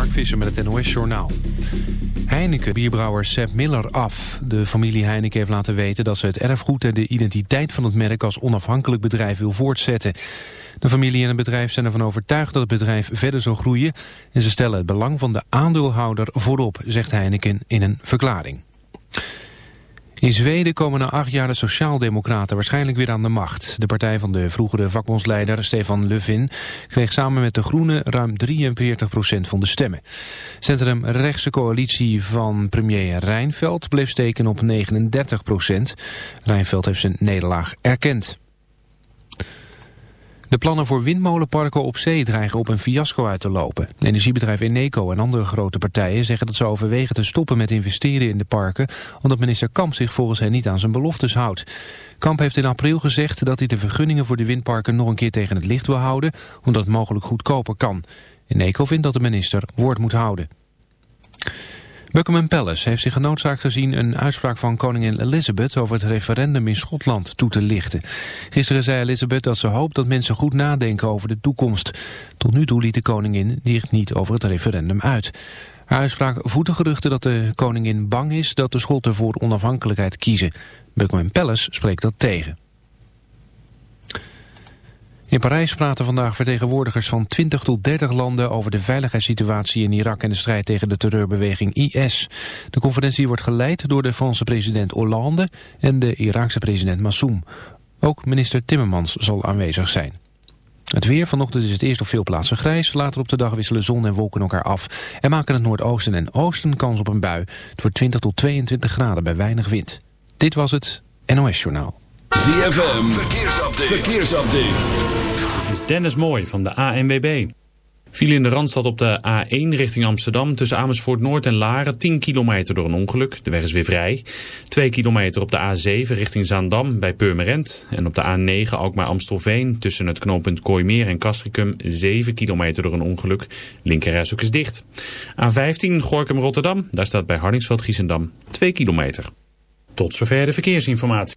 Mark Visser met het NOS Journaal. Heineken bierbrouwer Sepp Miller af. De familie Heineken heeft laten weten dat ze het erfgoed en de identiteit van het merk als onafhankelijk bedrijf wil voortzetten. De familie en het bedrijf zijn ervan overtuigd dat het bedrijf verder zal groeien en ze stellen het belang van de aandeelhouder voorop, zegt Heineken in een verklaring. In Zweden komen na acht jaar de Sociaaldemocraten waarschijnlijk weer aan de macht. De partij van de vroegere vakbondsleider Stefan Löfven kreeg samen met de Groenen ruim 43% van de stemmen. Centrum-rechtse coalitie van premier Rijnveld bleef steken op 39% Rijnveld heeft zijn nederlaag erkend. De plannen voor windmolenparken op zee dreigen op een fiasco uit te lopen. Energiebedrijf Eneco en andere grote partijen zeggen dat ze overwegen te stoppen met investeren in de parken, omdat minister Kamp zich volgens hen niet aan zijn beloftes houdt. Kamp heeft in april gezegd dat hij de vergunningen voor de windparken nog een keer tegen het licht wil houden, omdat het mogelijk goedkoper kan. Eneco vindt dat de minister woord moet houden. Buckingham Palace heeft zich genoodzaakt gezien een uitspraak van koningin Elizabeth over het referendum in Schotland toe te lichten. Gisteren zei Elizabeth dat ze hoopt dat mensen goed nadenken over de toekomst. Tot nu toe liet de koningin zich niet over het referendum uit. Haar uitspraak voedt geruchten dat de koningin bang is dat de Schotten voor onafhankelijkheid kiezen. Buckingham Palace spreekt dat tegen. In Parijs praten vandaag vertegenwoordigers van 20 tot 30 landen over de veiligheidssituatie in Irak en de strijd tegen de terreurbeweging IS. De conferentie wordt geleid door de Franse president Hollande en de Iraakse president Massoum. Ook minister Timmermans zal aanwezig zijn. Het weer vanochtend is het eerst op veel plaatsen grijs. Later op de dag wisselen zon en wolken elkaar af. En maken het noordoosten en oosten kans op een bui. Het wordt 20 tot 22 graden bij weinig wind. Dit was het NOS Journaal. ZFM, verkeersupdate. verkeersupdate. Het is Dennis Mooi van de ANWB. Viel in de Randstad op de A1 richting Amsterdam tussen Amersfoort Noord en Laren 10 kilometer door een ongeluk. De weg is weer vrij. 2 kilometer op de A7 richting Zaandam bij Purmerend. En op de A9 Alkmaar Amstelveen tussen het knooppunt Kooimeer en Castricum 7 kilometer door een ongeluk. Linkerrijstok is dicht. A15 Gorkum Rotterdam. Daar staat bij Hardingsveld Giesendam 2 kilometer. Tot zover de verkeersinformatie.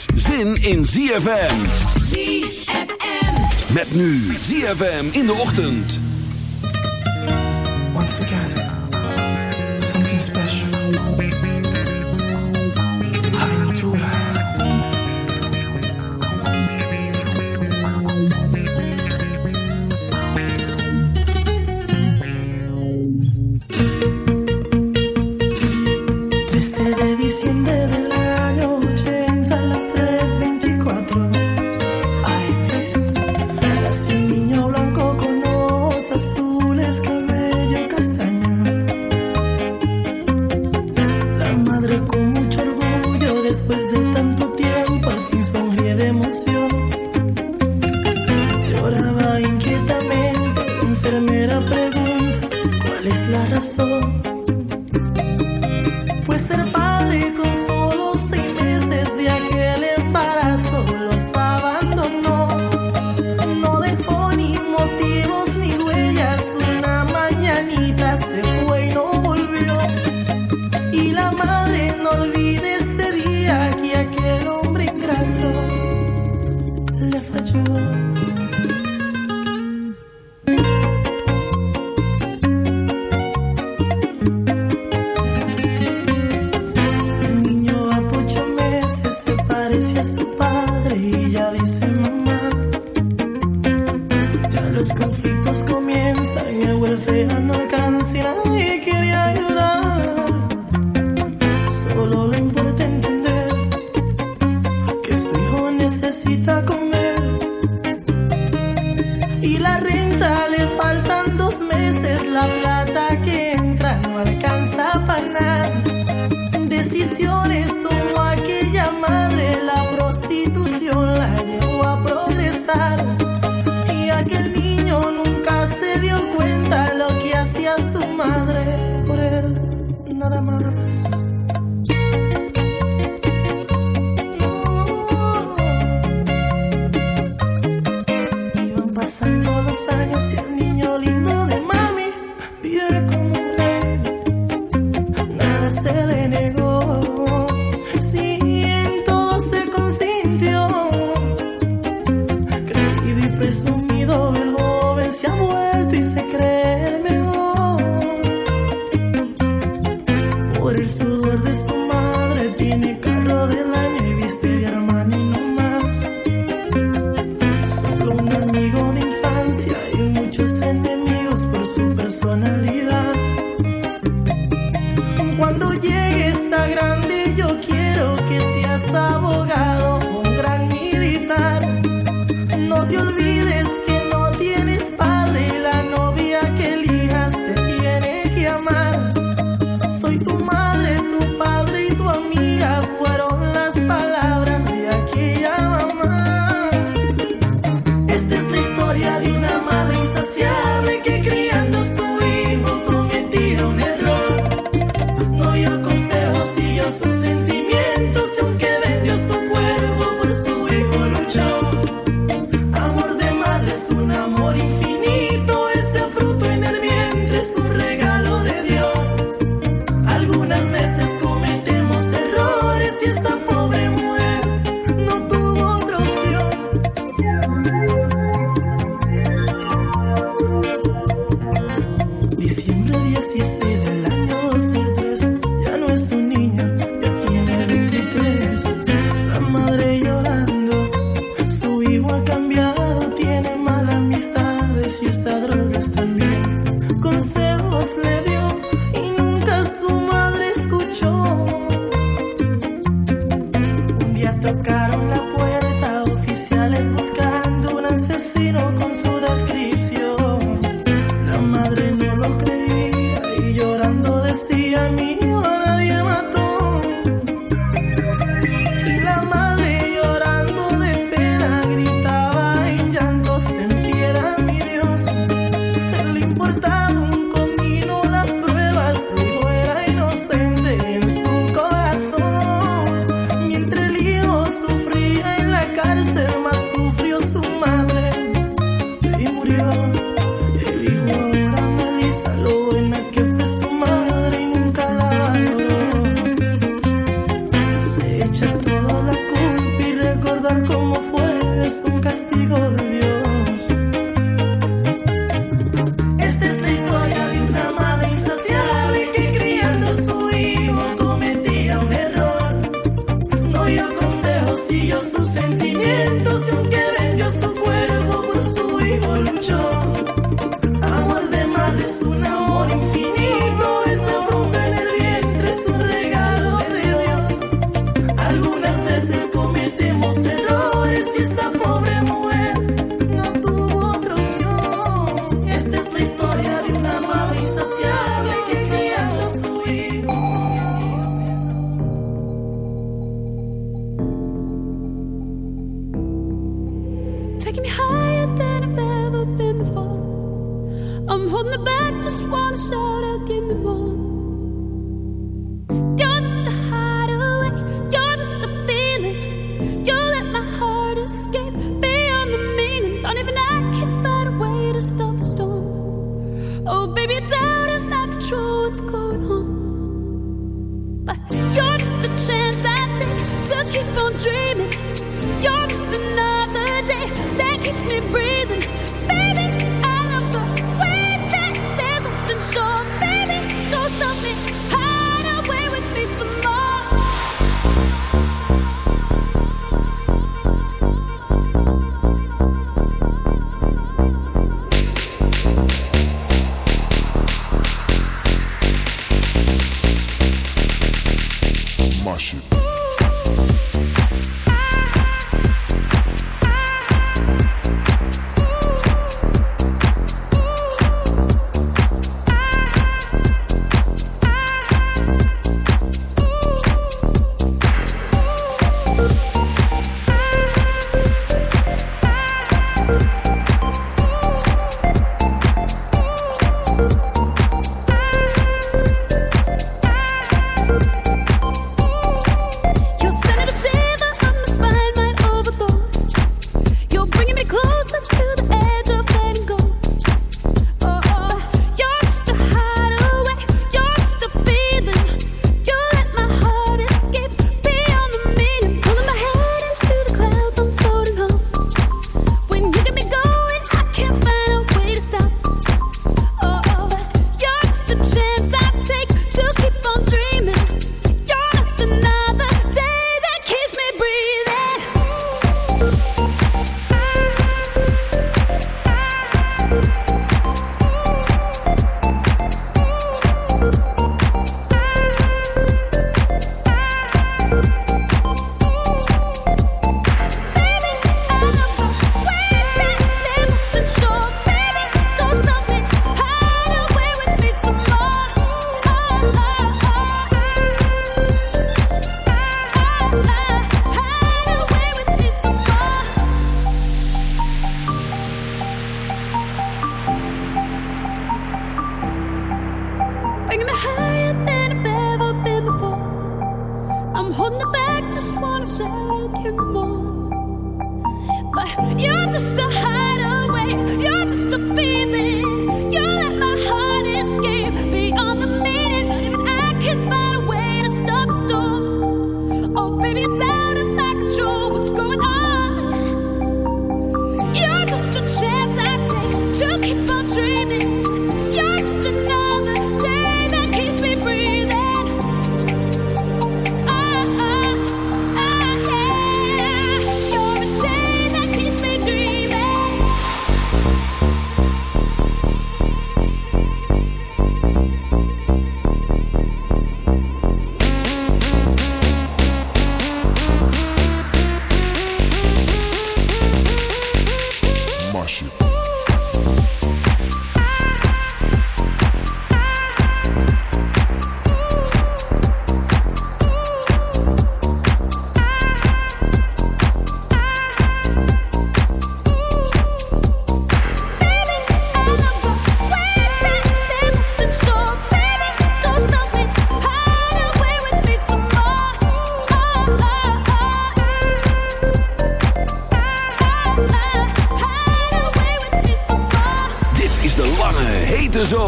zin in ZFM. ZFM. Met nu ZFM in de ochtend. Once again, something special. Us.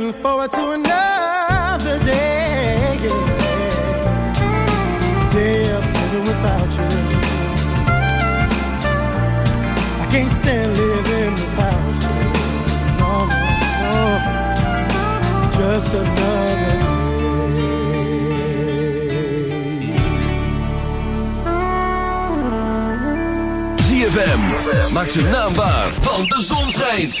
Looking forward to another day. Day of living without you. I can't stand living without you. No, no, no. Just another day. ZFM. Maak zijn naam waar, want de zon schijnt.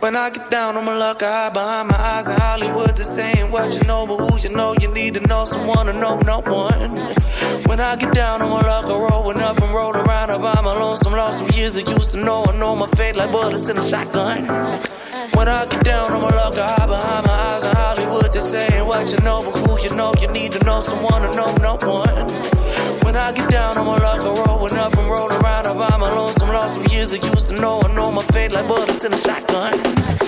When I get down on my luck, I hide behind my eyes in Hollywood. This ain't what you know, but who you know, need to know someone to know no one. When I get down on my luck, I rollin' up and roll around. I buy my lonesome, lost some years I used to know. I know my fate like bullets in a shotgun. When I get down on my luck, I hide behind my eyes in Hollywood. This ain't what you know, but who you know, you need to know someone to know no one. When I get down on my luck, I rollin' up and roll around. I buy my lonesome, lost some years I used to know. I know my fate like bullets in a shotgun.